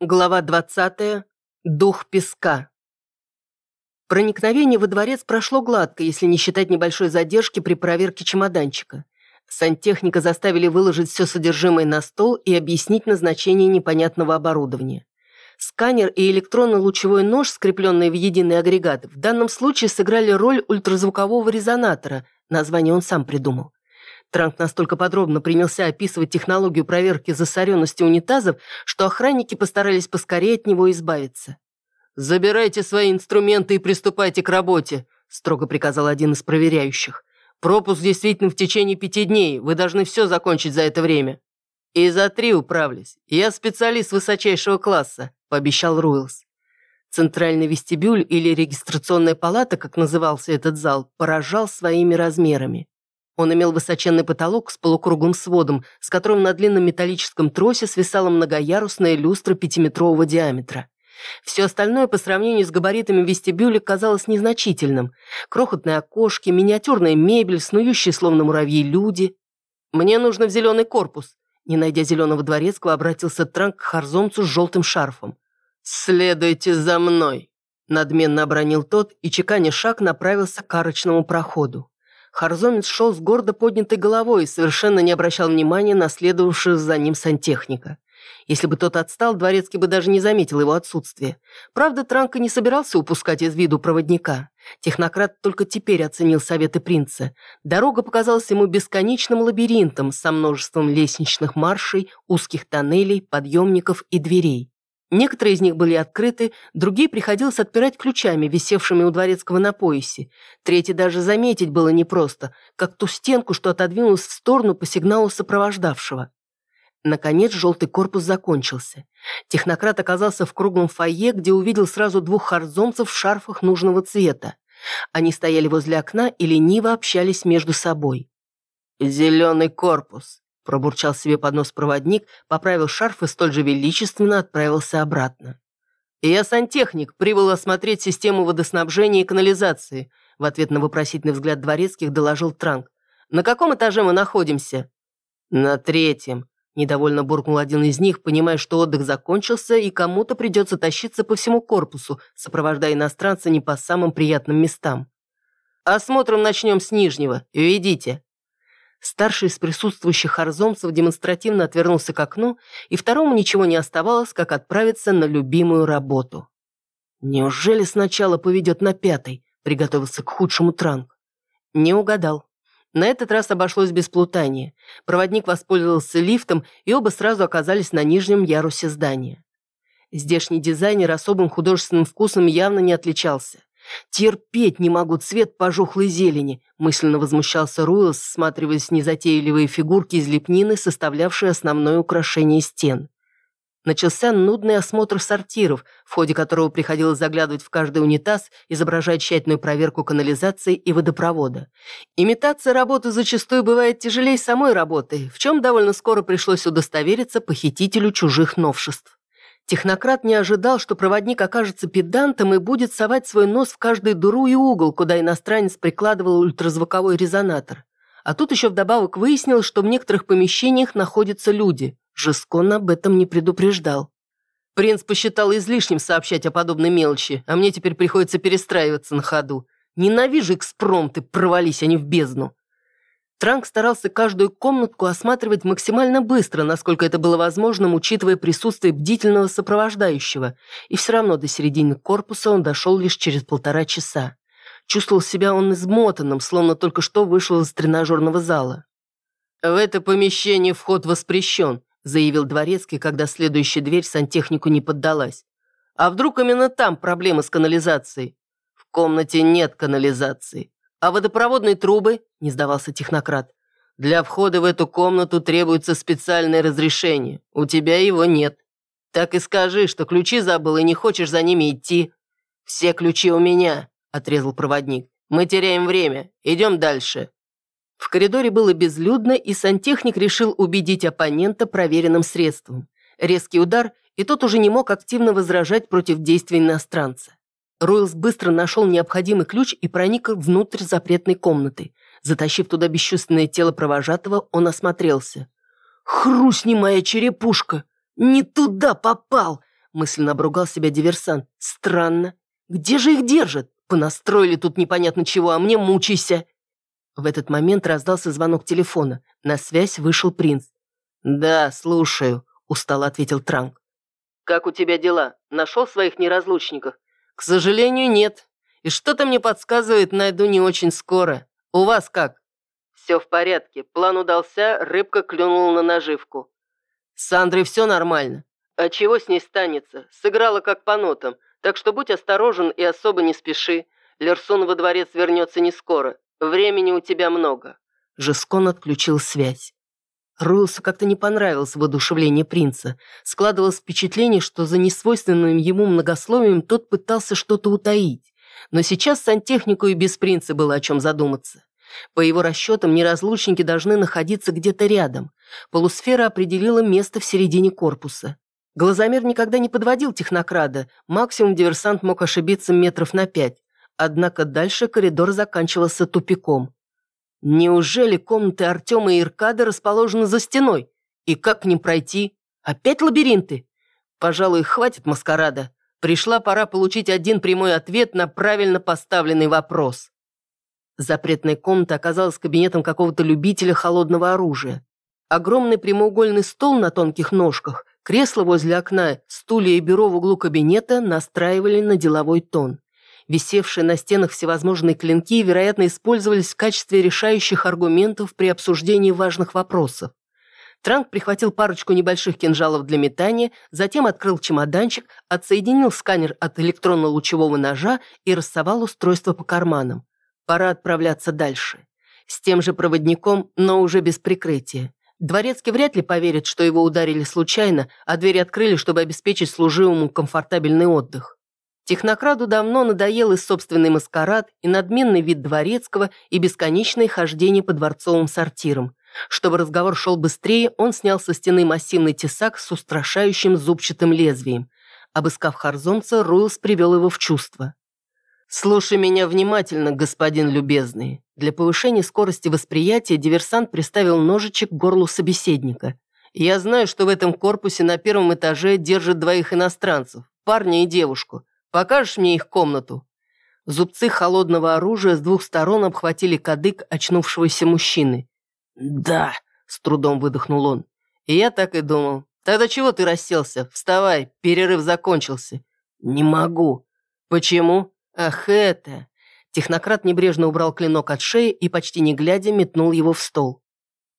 Глава 20. Дух песка. Проникновение во дворец прошло гладко, если не считать небольшой задержки при проверке чемоданчика. Сантехника заставили выложить все содержимое на стол и объяснить назначение непонятного оборудования. Сканер и электронно-лучевой нож, скрепленные в единый агрегат, в данном случае сыграли роль ультразвукового резонатора, название он сам придумал. Транк настолько подробно принялся описывать технологию проверки засоренности унитазов, что охранники постарались поскорее от него избавиться. «Забирайте свои инструменты и приступайте к работе», строго приказал один из проверяющих. «Пропуск действительно в течение пяти дней. Вы должны все закончить за это время». «И за три управлюсь. Я специалист высочайшего класса», пообещал Руэлс. Центральный вестибюль или регистрационная палата, как назывался этот зал, поражал своими размерами. Он имел высоченный потолок с полукруглым сводом, с которым на длинном металлическом тросе свисала многоярусная люстра пятиметрового диаметра. Все остальное по сравнению с габаритами вестибюля казалось незначительным. Крохотные окошки, миниатюрная мебель, снующие словно муравьи люди. «Мне нужно в зеленый корпус», не найдя зеленого дворецкого, обратился Транк к Харзомцу с желтым шарфом. «Следуйте за мной», надменно обронил тот и, чеканя шаг, направился к арочному проходу. Харзомец шел с гордо поднятой головой и совершенно не обращал внимания на следовавшего за ним сантехника. Если бы тот отстал, Дворецкий бы даже не заметил его отсутствие. Правда, Транко не собирался упускать из виду проводника. Технократ только теперь оценил советы принца. Дорога показалась ему бесконечным лабиринтом со множеством лестничных маршей, узких тоннелей, подъемников и дверей. Некоторые из них были открыты, другие приходилось отпирать ключами, висевшими у дворецкого на поясе. Третий даже заметить было непросто, как ту стенку, что отодвинулась в сторону по сигналу сопровождавшего. Наконец желтый корпус закончился. Технократ оказался в круглом фойе, где увидел сразу двух харзомцев в шарфах нужного цвета. Они стояли возле окна и лениво общались между собой. «Зеленый корпус», Пробурчал себе под нос проводник, поправил шарф и столь же величественно отправился обратно. «Я сантехник, прибыл осмотреть систему водоснабжения и канализации», в ответ на вопросительный взгляд дворецких доложил Транк. «На каком этаже мы находимся?» «На третьем», – недовольно буркнул один из них, понимая, что отдых закончился и кому-то придется тащиться по всему корпусу, сопровождая иностранца не по самым приятным местам. «Осмотром начнем с нижнего. Ведите». Старший из присутствующих арзомцев демонстративно отвернулся к окну, и второму ничего не оставалось, как отправиться на любимую работу. «Неужели сначала поведет на пятый?» – приготовился к худшему транк. Не угадал. На этот раз обошлось без плутания. Проводник воспользовался лифтом, и оба сразу оказались на нижнем ярусе здания. Здешний дизайнер особым художественным вкусом явно не отличался. «Терпеть не могу цвет пожухлой зелени», мысленно возмущался Руэлс, всматриваясь в незатейливые фигурки из лепнины, составлявшие основное украшение стен. Начался нудный осмотр сортиров, в ходе которого приходилось заглядывать в каждый унитаз, изображая тщательную проверку канализации и водопровода. Имитация работы зачастую бывает тяжелее самой работы, в чем довольно скоро пришлось удостовериться похитителю чужих новшеств. Технократ не ожидал, что проводник окажется педантом и будет совать свой нос в каждую дуру и угол, куда иностранец прикладывал ультразвуковой резонатор. А тут еще вдобавок выяснилось, что в некоторых помещениях находятся люди. Жескон об этом не предупреждал. Принц посчитал излишним сообщать о подобной мелочи, а мне теперь приходится перестраиваться на ходу. Ненавижу экспромты, провались они в бездну. Транк старался каждую комнатку осматривать максимально быстро, насколько это было возможным, учитывая присутствие бдительного сопровождающего, и все равно до середины корпуса он дошел лишь через полтора часа. Чувствовал себя он измотанным, словно только что вышел из тренажерного зала. «В это помещение вход воспрещен», заявил Дворецкий, когда следующая дверь сантехнику не поддалась. «А вдруг именно там проблемы с канализацией?» «В комнате нет канализации. «А водопроводные трубы?» – не сдавался технократ. «Для входа в эту комнату требуется специальное разрешение. У тебя его нет. Так и скажи, что ключи забыл и не хочешь за ними идти». «Все ключи у меня», – отрезал проводник. «Мы теряем время. Идем дальше». В коридоре было безлюдно, и сантехник решил убедить оппонента проверенным средством. Резкий удар, и тот уже не мог активно возражать против действий иностранца. Ройлс быстро нашел необходимый ключ и проник внутрь запретной комнаты. Затащив туда бесчувственное тело провожатого, он осмотрелся. «Хрустни моя черепушка! Не туда попал!» мысленно обругал себя диверсант. «Странно. Где же их держат? Понастроили тут непонятно чего, а мне мучайся!» В этот момент раздался звонок телефона. На связь вышел принц. «Да, слушаю», — устало ответил Транк. «Как у тебя дела? Нашел своих неразлучников?» «К сожалению, нет. И что-то мне подсказывает, найду не очень скоро. У вас как?» «Все в порядке. План удался, рыбка клюнула на наживку». «С Андрой все нормально. А чего с ней станется? Сыграла как по нотам. Так что будь осторожен и особо не спеши. Лерсон во дворец вернется не скоро. Времени у тебя много». Жескон отключил связь. Руэлсу как-то не понравилось воодушевление принца. Складывалось впечатление, что за несвойственным ему многословием тот пытался что-то утаить. Но сейчас сантехнику и без принца было о чем задуматься. По его расчетам, неразлучники должны находиться где-то рядом. Полусфера определила место в середине корпуса. Глазомер никогда не подводил технокрада, максимум диверсант мог ошибиться метров на пять. Однако дальше коридор заканчивался тупиком. Неужели комнаты Артема и Иркада расположены за стеной? И как к ним пройти? Опять лабиринты? Пожалуй, хватит маскарада. Пришла пора получить один прямой ответ на правильно поставленный вопрос. Запретная комната оказалась кабинетом какого-то любителя холодного оружия. Огромный прямоугольный стол на тонких ножках, кресло возле окна, стулья и бюро в углу кабинета настраивали на деловой тон. Висевшие на стенах всевозможные клинки, вероятно, использовались в качестве решающих аргументов при обсуждении важных вопросов. Транк прихватил парочку небольших кинжалов для метания, затем открыл чемоданчик, отсоединил сканер от электронно-лучевого ножа и рассовал устройство по карманам. Пора отправляться дальше. С тем же проводником, но уже без прикрытия. Дворецкий вряд ли поверит, что его ударили случайно, а двери открыли, чтобы обеспечить служивому комфортабельный отдых. Технокраду давно надоел и собственный маскарад, и надменный вид дворецкого, и бесконечное хождение по дворцовым сортирам. Чтобы разговор шел быстрее, он снял со стены массивный тесак с устрашающим зубчатым лезвием. Обыскав Харзомца, Руэлс привел его в чувство. «Слушай меня внимательно, господин любезный». Для повышения скорости восприятия диверсант приставил ножичек к горлу собеседника. «Я знаю, что в этом корпусе на первом этаже держат двоих иностранцев, парня и девушку. Покажешь мне их комнату?» Зубцы холодного оружия с двух сторон обхватили кадык очнувшегося мужчины. «Да», — с трудом выдохнул он. И я так и думал. «Тогда чего ты расселся? Вставай, перерыв закончился». «Не могу». «Почему?» «Ах, это...» Технократ небрежно убрал клинок от шеи и, почти не глядя, метнул его в стол.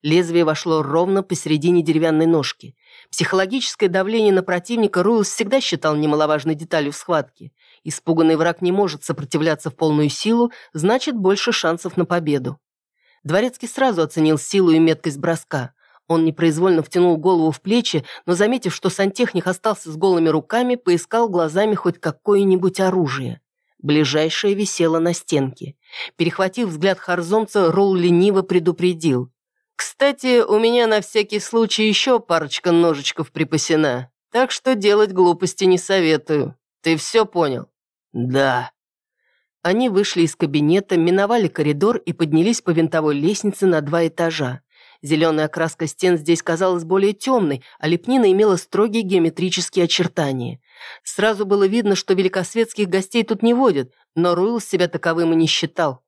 Лезвие вошло ровно посередине деревянной ножки. Психологическое давление на противника Руэлс всегда считал немаловажной деталью в схватке. Испуганный враг не может сопротивляться в полную силу, значит, больше шансов на победу. Дворецкий сразу оценил силу и меткость броска. Он непроизвольно втянул голову в плечи, но, заметив, что сантехник остался с голыми руками, поискал глазами хоть какое-нибудь оружие. Ближайшее висело на стенке. Перехватив взгляд Харзомца, Ролл лениво предупредил. Кстати, у меня на всякий случай еще парочка ножичков припасена, так что делать глупости не советую. Ты все понял? Да. Они вышли из кабинета, миновали коридор и поднялись по винтовой лестнице на два этажа. Зеленая окраска стен здесь казалась более темной, а лепнина имела строгие геометрические очертания. Сразу было видно, что великосветских гостей тут не водят, но Руил себя таковым и не считал.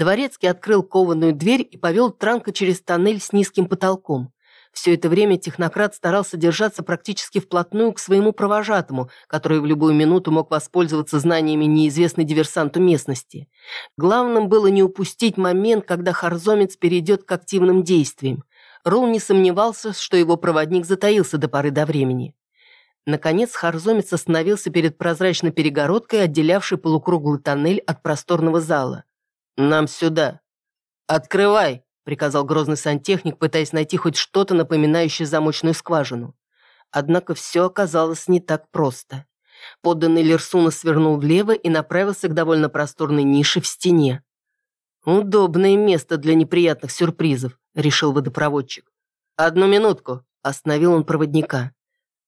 Дворецкий открыл кованую дверь и повел Транка через тоннель с низким потолком. Все это время технократ старался держаться практически вплотную к своему провожатому, который в любую минуту мог воспользоваться знаниями неизвестной диверсанту местности. Главным было не упустить момент, когда Харзомец перейдет к активным действиям. Рул не сомневался, что его проводник затаился до поры до времени. Наконец Харзомец остановился перед прозрачной перегородкой, отделявшей полукруглый тоннель от просторного зала. «Нам сюда». «Открывай», — приказал грозный сантехник, пытаясь найти хоть что-то, напоминающее замочную скважину. Однако все оказалось не так просто. Подданный Лерсуна свернул влево и направился к довольно просторной нише в стене. «Удобное место для неприятных сюрпризов», — решил водопроводчик. «Одну минутку», — остановил он проводника.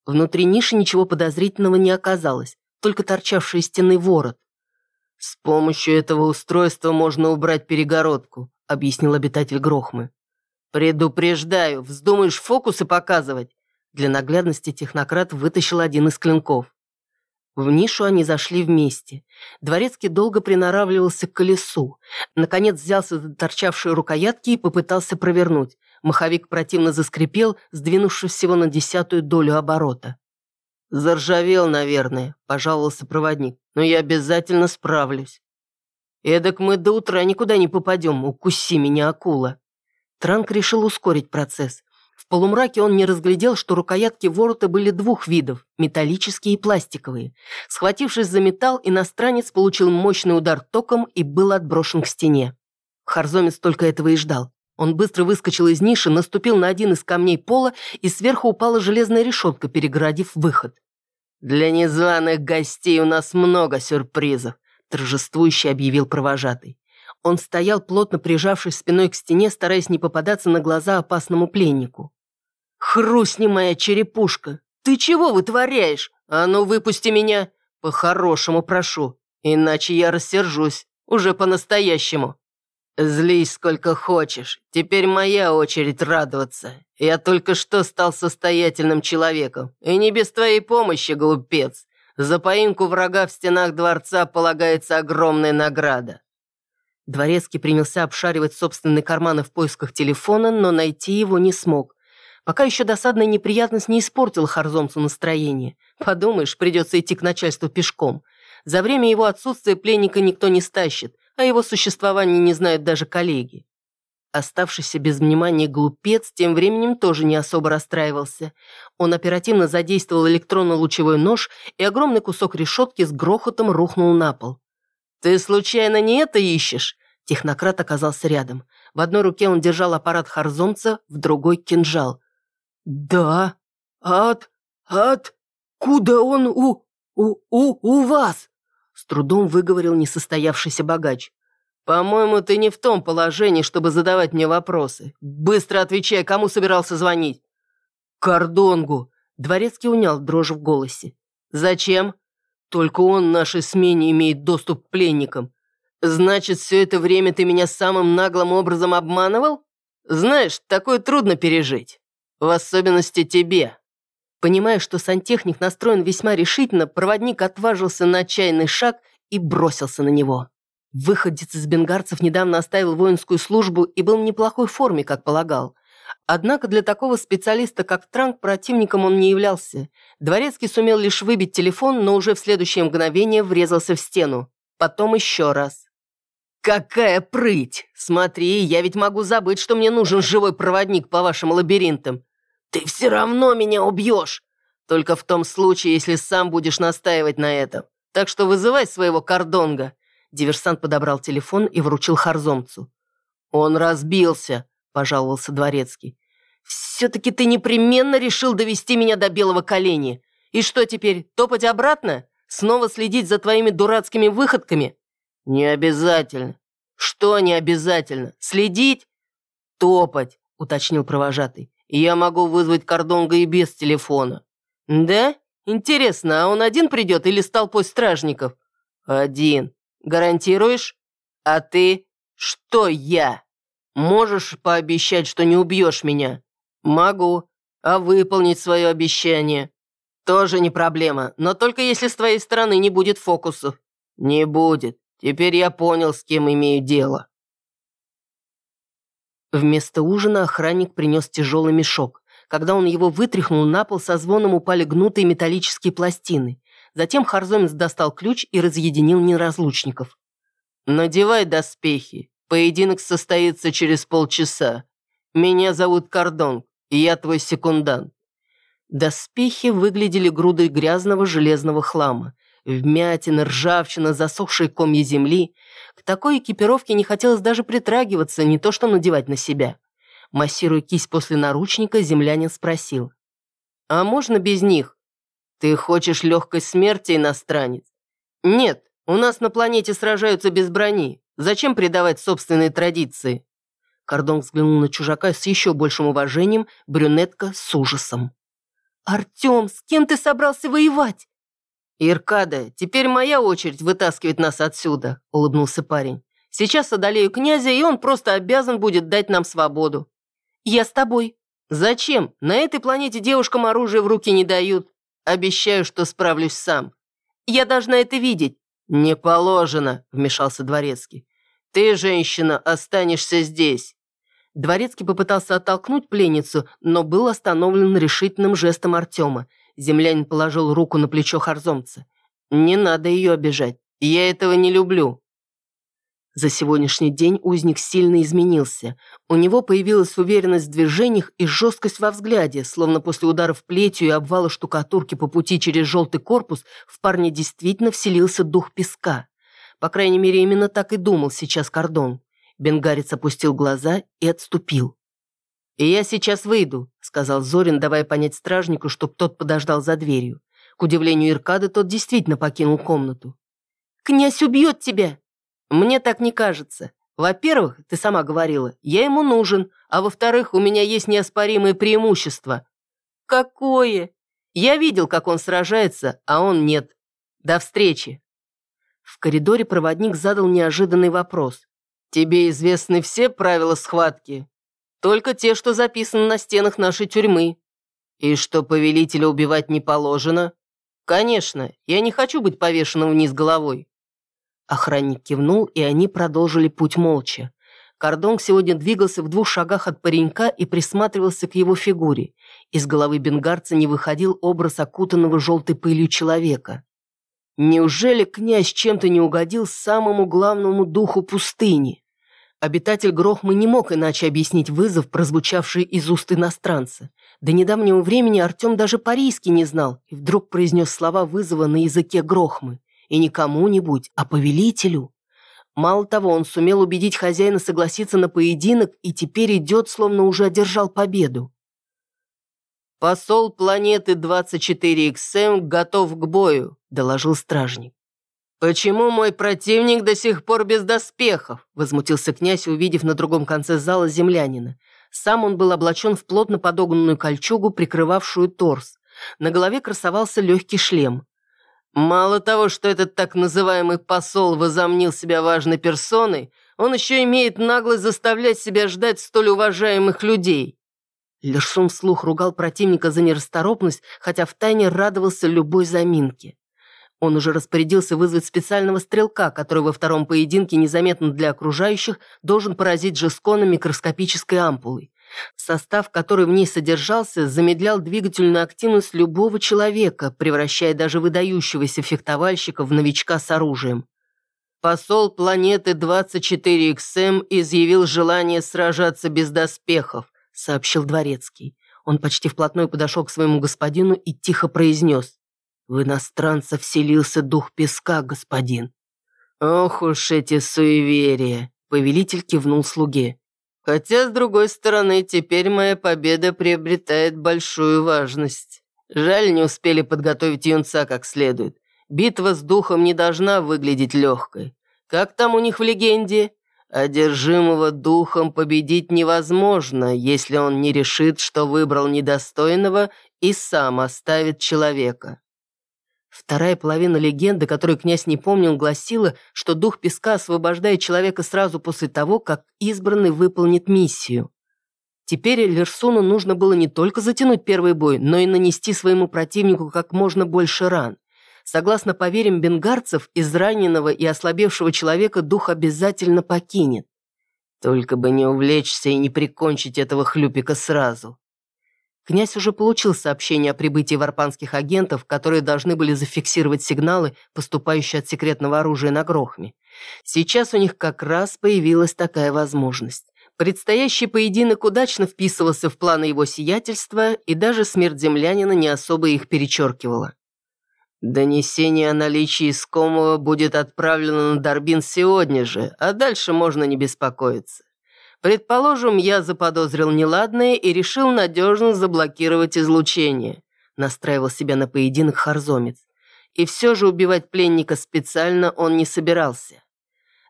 Внутри ниши ничего подозрительного не оказалось, только торчавший из стены ворот. «С помощью этого устройства можно убрать перегородку», — объяснил обитатель Грохмы. «Предупреждаю, вздумаешь фокусы показывать? Для наглядности технократ вытащил один из клинков. В нишу они зашли вместе. Дворецкий долго приноравливался к колесу. Наконец взялся за торчавшие рукоятки и попытался провернуть. Маховик противно заскрипел, сдвинувшись всего на десятую долю оборота. «Заржавел, наверное», – пожаловался проводник. «Но я обязательно справлюсь». «Эдак мы до утра никуда не попадем, укуси меня, акула». Транк решил ускорить процесс. В полумраке он не разглядел, что рукоятки ворота были двух видов – металлические и пластиковые. Схватившись за металл, иностранец получил мощный удар током и был отброшен к стене. Харзомец только этого и ждал. Он быстро выскочил из ниши, наступил на один из камней пола, и сверху упала железная решетка, перегородив выход. «Для незваных гостей у нас много сюрпризов», – торжествующе объявил провожатый. Он стоял, плотно прижавшись спиной к стене, стараясь не попадаться на глаза опасному пленнику. «Хрустни моя черепушка! Ты чего вытворяешь? А ну, выпусти меня! По-хорошему прошу, иначе я рассержусь, уже по-настоящему!» «Злись сколько хочешь, теперь моя очередь радоваться. Я только что стал состоятельным человеком, и не без твоей помощи, глупец. За поимку врага в стенах дворца полагается огромная награда. Дворецкий принялся обшаривать собственные карманы в поисках телефона, но найти его не смог. Пока еще досадная неприятность не испортила Харзомцу настроение. Подумаешь, придется идти к начальству пешком. За время его отсутствия пленника никто не стащит, а его существование не знают даже коллеги. Оставшийся без внимания глупец тем временем тоже не особо расстраивался. Он оперативно задействовал электронно-лучевой нож, и огромный кусок решетки с грохотом рухнул на пол. «Ты случайно не это ищешь?» Технократ оказался рядом. В одной руке он держал аппарат Харзомца, в другой — кинжал. «Да? От... от... куда он у... у... у... у вас?» С трудом выговорил несостоявшийся богач. «По-моему, ты не в том положении, чтобы задавать мне вопросы. Быстро отвечай, кому собирался звонить?» «Кордонгу!» Дворецкий унял дрожь в голосе. «Зачем?» Только он нашей смене имеет доступ к пленникам. Значит, все это время ты меня самым наглым образом обманывал? Знаешь, такое трудно пережить. В особенности тебе». Понимая, что сантехник настроен весьма решительно, проводник отважился на отчаянный шаг и бросился на него. Выходец из бенгарцев недавно оставил воинскую службу и был в неплохой форме, как полагал. Однако для такого специалиста, как Транк, противником он не являлся. Дворецкий сумел лишь выбить телефон, но уже в следующее мгновение врезался в стену. Потом еще раз. «Какая прыть! Смотри, я ведь могу забыть, что мне нужен живой проводник по вашим лабиринтам. Ты все равно меня убьешь! Только в том случае, если сам будешь настаивать на этом. Так что вызывай своего кордонга». Диверсант подобрал телефон и вручил Харзомцу. «Он разбился», – пожаловался Дворецкий. «Все-таки ты непременно решил довести меня до белого коленя. И что теперь, топать обратно? Снова следить за твоими дурацкими выходками?» «Не обязательно». «Что не обязательно? Следить?» «Топать», – уточнил провожатый. «Я могу вызвать Кордонга и без телефона». «Да? Интересно, а он один придет или с толпой стражников?» «Один. Гарантируешь?» «А ты?» «Что я?» Можешь пообещать, что не убьешь меня? Могу. А выполнить свое обещание? Тоже не проблема, но только если с твоей стороны не будет фокусов. Не будет. Теперь я понял, с кем имею дело. Вместо ужина охранник принес тяжелый мешок. Когда он его вытряхнул, на пол со звоном упали гнутые металлические пластины. Затем Харзомец достал ключ и разъединил неразлучников. «Надевай доспехи Поединок состоится через полчаса. Меня зовут Кордон, и я твой секундант». Доспехи выглядели грудой грязного железного хлама. Вмятина, ржавчина, засохшие комья земли. К такой экипировке не хотелось даже притрагиваться, не то что надевать на себя. Массируя кисть после наручника, землянин спросил. «А можно без них? Ты хочешь легкой смерти, иностранец?» «Нет, у нас на планете сражаются без брони. Зачем предавать собственные традиции?» Кордон взглянул на чужака с еще большим уважением, брюнетка с ужасом. «Артем, с кем ты собрался воевать?» «Иркада, теперь моя очередь вытаскивать нас отсюда», — улыбнулся парень. «Сейчас одолею князя, и он просто обязан будет дать нам свободу». «Я с тобой». «Зачем? На этой планете девушкам оружие в руки не дают. Обещаю, что справлюсь сам. Я должна это видеть». «Не положено», — вмешался Дворецкий. «Ты, женщина, останешься здесь». Дворецкий попытался оттолкнуть пленницу, но был остановлен решительным жестом Артема. Землянин положил руку на плечо Харзомца. «Не надо ее обижать. Я этого не люблю». За сегодняшний день узник сильно изменился. У него появилась уверенность в движениях и жесткость во взгляде, словно после ударов плетью и обвала штукатурки по пути через желтый корпус в парне действительно вселился дух песка. По крайней мере, именно так и думал сейчас Кордон. Бенгарец опустил глаза и отступил. «И я сейчас выйду», — сказал Зорин, давая понять стражнику, чтоб тот подождал за дверью. К удивлению Иркады, тот действительно покинул комнату. «Князь убьет тебя!» Мне так не кажется. Во-первых, ты сама говорила, я ему нужен, а во-вторых, у меня есть неоспоримое преимущество. Какое? Я видел, как он сражается, а он нет. До встречи. В коридоре проводник задал неожиданный вопрос. Тебе известны все правила схватки? Только те, что записаны на стенах нашей тюрьмы. И что повелителя убивать не положено? Конечно, я не хочу быть повешенным вниз головой. Охранник кивнул, и они продолжили путь молча. Кордонг сегодня двигался в двух шагах от паренька и присматривался к его фигуре. Из головы бенгарца не выходил образ окутанного желтой пылью человека. Неужели князь чем-то не угодил самому главному духу пустыни? Обитатель Грохмы не мог иначе объяснить вызов, прозвучавший из уст иностранца. До недавнего времени Артем даже по-рийски не знал и вдруг произнес слова вызова на языке Грохмы. И не кому-нибудь, а повелителю. Мало того, он сумел убедить хозяина согласиться на поединок и теперь идет, словно уже одержал победу. «Посол планеты 24XM готов к бою», — доложил стражник. «Почему мой противник до сих пор без доспехов?» — возмутился князь, увидев на другом конце зала землянина. Сам он был облачен в плотно подогнанную кольчугу, прикрывавшую торс. На голове красовался легкий шлем. Мало того, что этот так называемый посол возомнил себя важной персоной, он еще имеет наглость заставлять себя ждать столь уважаемых людей. Лершун вслух ругал противника за нерасторопность, хотя втайне радовался любой заминке. Он уже распорядился вызвать специального стрелка, который во втором поединке незаметно для окружающих должен поразить Джескона микроскопической ампулой. Состав, который в ней содержался, замедлял двигательную активность любого человека, превращая даже выдающегося фехтовальщика в новичка с оружием. Посол планеты 24XM изъявил желание сражаться без доспехов, сообщил Дворецкий. Он почти вплотную подошел к своему господину и тихо произнес. «В иностранца вселился дух песка, господин». «Ох уж эти суеверия!» Повелитель кивнул слуге. Хотя, с другой стороны, теперь моя победа приобретает большую важность. Жаль, не успели подготовить юнца как следует. Битва с духом не должна выглядеть легкой. Как там у них в легенде? Одержимого духом победить невозможно, если он не решит, что выбрал недостойного и сам оставит человека. Вторая половина легенды, которую князь не помнил, гласила, что дух песка освобождает человека сразу после того, как избранный выполнит миссию. Теперь Лерсуну нужно было не только затянуть первый бой, но и нанести своему противнику как можно больше ран. Согласно поверьям бенгарцев, из раненого и ослабевшего человека дух обязательно покинет. Только бы не увлечься и не прикончить этого хлюпика сразу. Князь уже получил сообщение о прибытии варпанских агентов, которые должны были зафиксировать сигналы, поступающие от секретного оружия на Грохме. Сейчас у них как раз появилась такая возможность. Предстоящий поединок удачно вписывался в планы его сиятельства, и даже смерть землянина не особо их перечеркивала. «Донесение о наличии искомого будет отправлено на Дорбин сегодня же, а дальше можно не беспокоиться. Предположим, я заподозрил неладное и решил надежно заблокировать излучение. Настраивал себя на поединок Харзомец. И все же убивать пленника специально он не собирался.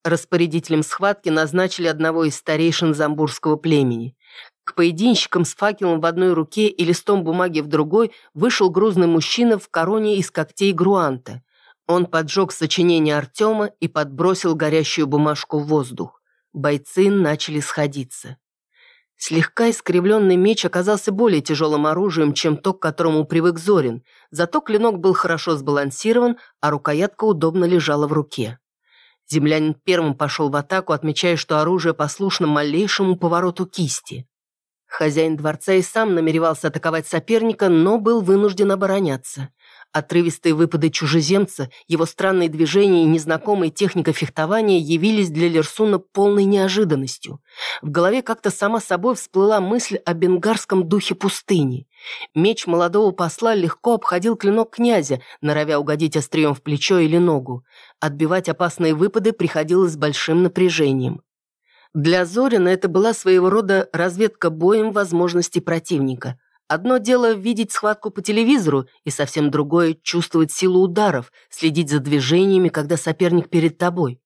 Распорядителем схватки назначили одного из старейшин замбурского племени. К поединщикам с факелом в одной руке и листом бумаги в другой вышел грузный мужчина в короне из когтей груанта. Он поджег сочинение Артема и подбросил горящую бумажку в воздух. Бойцы начали сходиться. Слегка искривленный меч оказался более тяжелым оружием, чем то, к которому привык Зорин, зато клинок был хорошо сбалансирован, а рукоятка удобно лежала в руке. Землянин первым пошел в атаку, отмечая, что оружие послушно малейшему повороту кисти. Хозяин дворца и сам намеревался атаковать соперника, но был вынужден обороняться. Отрывистые выпады чужеземца, его странные движения и незнакомая техника фехтования явились для Лерсуна полной неожиданностью. В голове как-то сама собой всплыла мысль о бенгарском духе пустыни. Меч молодого посла легко обходил клинок князя, норовя угодить острием в плечо или ногу. Отбивать опасные выпады приходилось с большим напряжением. Для Зорина это была своего рода разведка боем возможностей противника. Одно дело видеть схватку по телевизору, и совсем другое – чувствовать силу ударов, следить за движениями, когда соперник перед тобой.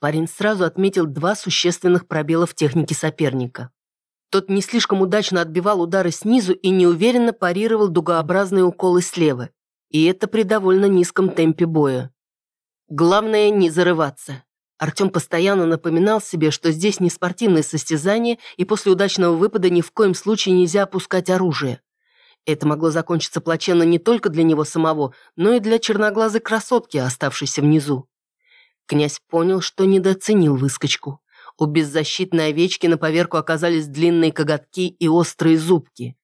Парень сразу отметил два существенных пробела в технике соперника. Тот не слишком удачно отбивал удары снизу и неуверенно парировал дугообразные уколы слева. И это при довольно низком темпе боя. Главное – не зарываться. Артем постоянно напоминал себе, что здесь не спортивное состязание, и после удачного выпада ни в коем случае нельзя опускать оружие. Это могло закончиться плачевно не только для него самого, но и для черноглазой красотки, оставшейся внизу. Князь понял, что недооценил выскочку. У беззащитной овечки на поверку оказались длинные коготки и острые зубки.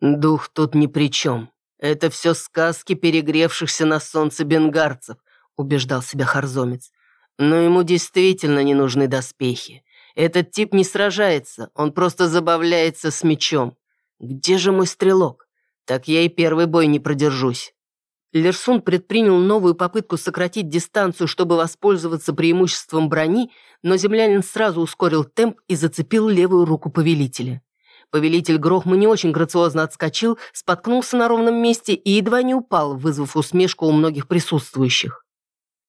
«Дух тут ни при чем. Это все сказки перегревшихся на солнце бенгарцев», убеждал себя Харзомец. Но ему действительно не нужны доспехи. Этот тип не сражается, он просто забавляется с мечом. Где же мой стрелок? Так я и первый бой не продержусь. Лерсун предпринял новую попытку сократить дистанцию, чтобы воспользоваться преимуществом брони, но землянин сразу ускорил темп и зацепил левую руку повелителя. Повелитель Грохма не очень грациозно отскочил, споткнулся на ровном месте и едва не упал, вызвав усмешку у многих присутствующих.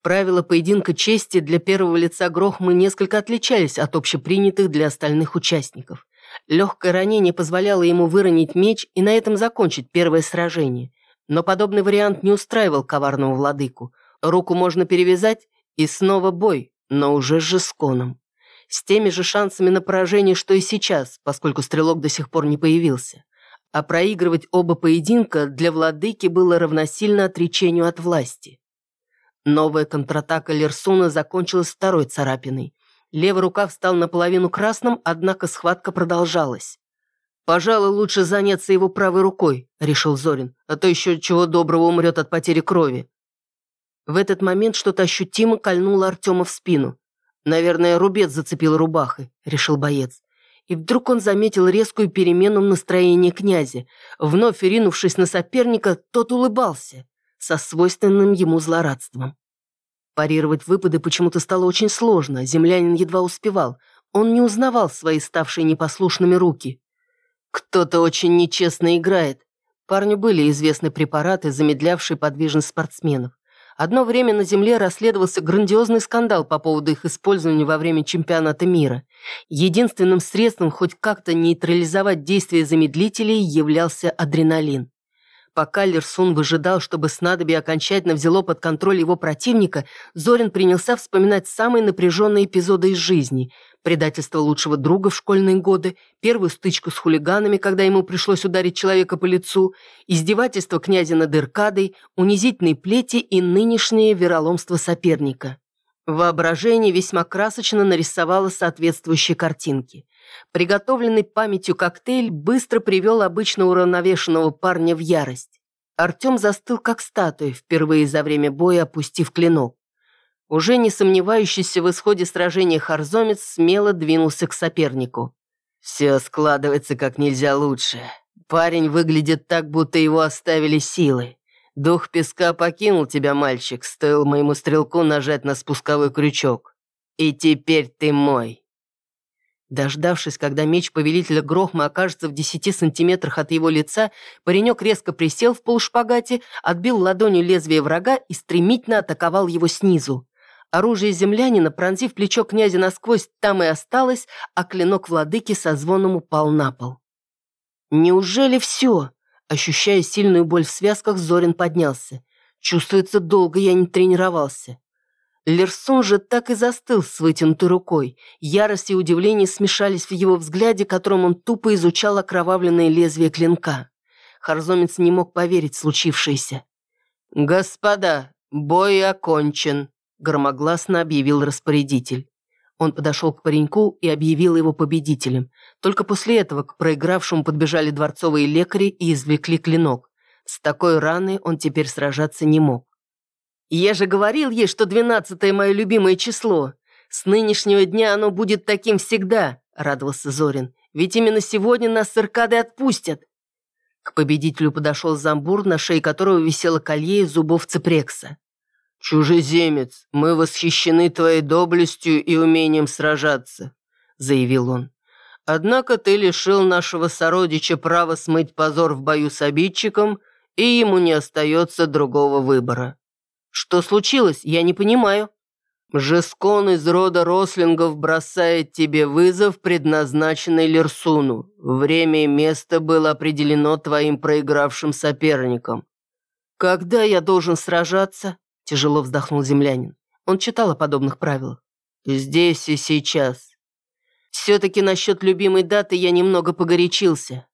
Правила поединка чести для первого лица Грохмы несколько отличались от общепринятых для остальных участников. Легкое ранение позволяло ему выронить меч и на этом закончить первое сражение. Но подобный вариант не устраивал коварного владыку. Руку можно перевязать, и снова бой, но уже с Жесконом. С теми же шансами на поражение, что и сейчас, поскольку стрелок до сих пор не появился. А проигрывать оба поединка для владыки было равносильно отречению от власти. Новая контратака Лерсуна закончилась второй царапиной. Левый рукав стал наполовину красным, однако схватка продолжалась. «Пожалуй, лучше заняться его правой рукой», — решил Зорин, «а то еще чего доброго умрет от потери крови». В этот момент что-то ощутимо кольнуло Артема в спину. «Наверное, рубец зацепил рубахой», — решил боец. И вдруг он заметил резкую перемену в настроении князя. Вновь ринувшись на соперника, тот улыбался со свойственным ему злорадством. Парировать выпады почему-то стало очень сложно, землянин едва успевал. Он не узнавал свои ставшие непослушными руки. Кто-то очень нечестно играет. Парню были известны препараты, замедлявшие подвижность спортсменов. Одно время на Земле расследовался грандиозный скандал по поводу их использования во время чемпионата мира. Единственным средством хоть как-то нейтрализовать действие замедлителей являлся адреналин. Пока Лерсун выжидал, чтобы снадобье окончательно взяло под контроль его противника, Зорин принялся вспоминать самые напряженные эпизоды из жизни. Предательство лучшего друга в школьные годы, первую стычку с хулиганами, когда ему пришлось ударить человека по лицу, издевательство князя над Иркадой, унизительные плети и нынешнее вероломство соперника. Воображение весьма красочно нарисовало соответствующие картинки. Приготовленный памятью коктейль быстро привел обычно уравновешенного парня в ярость. Артем застыл как статуя, впервые за время боя опустив клинок. Уже не сомневающийся в исходе сражения Харзомец смело двинулся к сопернику. «Все складывается как нельзя лучше. Парень выглядит так, будто его оставили силы. Дух песка покинул тебя, мальчик, стоило моему стрелку нажать на спусковой крючок. И теперь ты мой». Дождавшись, когда меч повелителя Грохма окажется в десяти сантиметрах от его лица, паренек резко присел в полушпагате, отбил ладонью лезвие врага и стремительно атаковал его снизу. Оружие землянина, пронзив плечо князя насквозь, там и осталось, а клинок владыки со звоном упал на пол. «Неужели все?» Ощущая сильную боль в связках, Зорин поднялся. «Чувствуется, долго я не тренировался». Лерсон же так и застыл с вытянутой рукой. Ярость и удивление смешались в его взгляде, которым он тупо изучал окровавленное лезвие клинка. Харзомец не мог поверить в случившееся. «Господа, бой окончен», — громогласно объявил распорядитель. Он подошел к пареньку и объявил его победителем. Только после этого к проигравшему подбежали дворцовые лекари и извлекли клинок. С такой раной он теперь сражаться не мог. «Я же говорил ей, что двенадцатое мое любимое число. С нынешнего дня оно будет таким всегда», — радовался Зорин. «Ведь именно сегодня нас с Иркадой отпустят». К победителю подошел Замбур, на шее которого висело колье из зубов цепрекса. «Чужеземец, мы восхищены твоей доблестью и умением сражаться», — заявил он. «Однако ты лишил нашего сородича права смыть позор в бою с обидчиком, и ему не остается другого выбора». «Что случилось? Я не понимаю». «Жескон из рода рослингов бросает тебе вызов, предназначенный Лерсуну. Время и место было определено твоим проигравшим соперником». «Когда я должен сражаться?» – тяжело вздохнул землянин. Он читал о подобных правилах. «Здесь и сейчас». «Все-таки насчет любимой даты я немного погорячился.